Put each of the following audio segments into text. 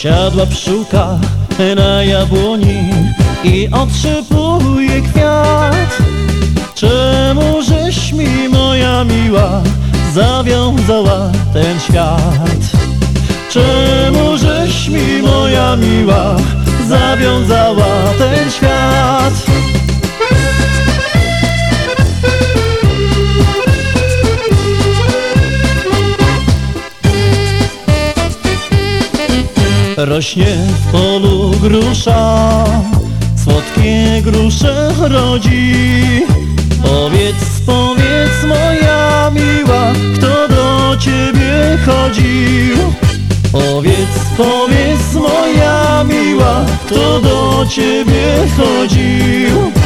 Siadła pszczółka na jabłoni i otrzepuje kwiat Czemu żeś mi moja miła zawiązała ten świat? Czemu żeś mi moja miła zawiązała ten świat? Rośnie w polu grusza, słodkie grusze rodzi. Powiedz, powiedz moja miła, kto do ciebie chodził? Powiedz, powiedz moja miła, kto do ciebie chodził?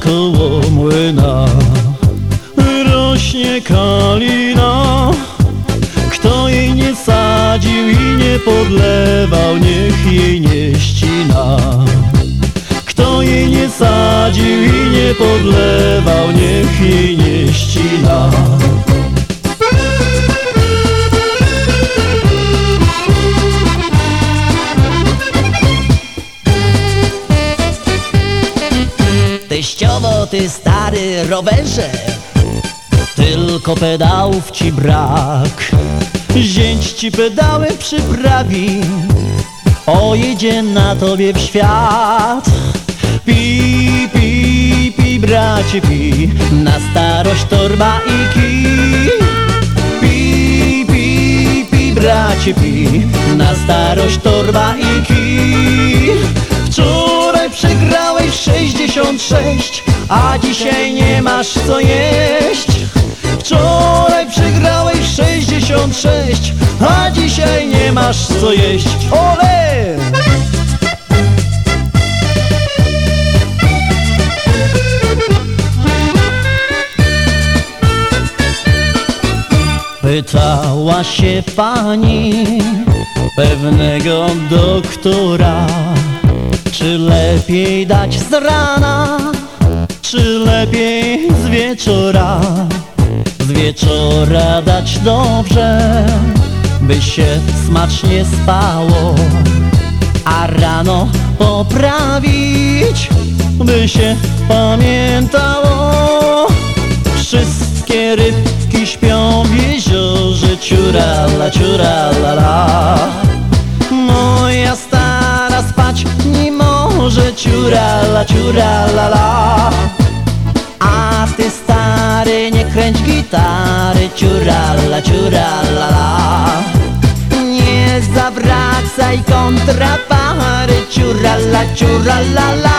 Koło młyna. Rośnie kalina. Kto jej nie sadził i nie podlewał, niech jej nie ścina. Kto jej nie sadził i nie podlewał, niech jej nie ścina Teściowo, ty stary rowerze Tylko pedałów ci brak. Zięć ci pedały przyprawi Pojedzie na tobie w świat. Pi, pi, pi, bracie, pi Na starość torba i kij Pi, pi, pi, bracie, pi Na starość torba i kij 66 A dzisiaj nie masz co jeść. Wczoraj przegrałeś 66 A dzisiaj nie masz co jeść. Ole! Pytała się pani pewnego doktora Czy lepiej dać z rana, czy lepiej z wieczora? Z wieczora dać dobrze, by się smacznie spało. A rano poprawić, by się pamiętało. Wszystkie rybki śpią w jeziorze Ciurala, ciurala, la. Moja stara spać nie może Ciurala, ciurala, la A ty stary nie kręć gitary Ciurala, ciurala, la Nie zawracaj kontrapary Ciurala, ciurala, la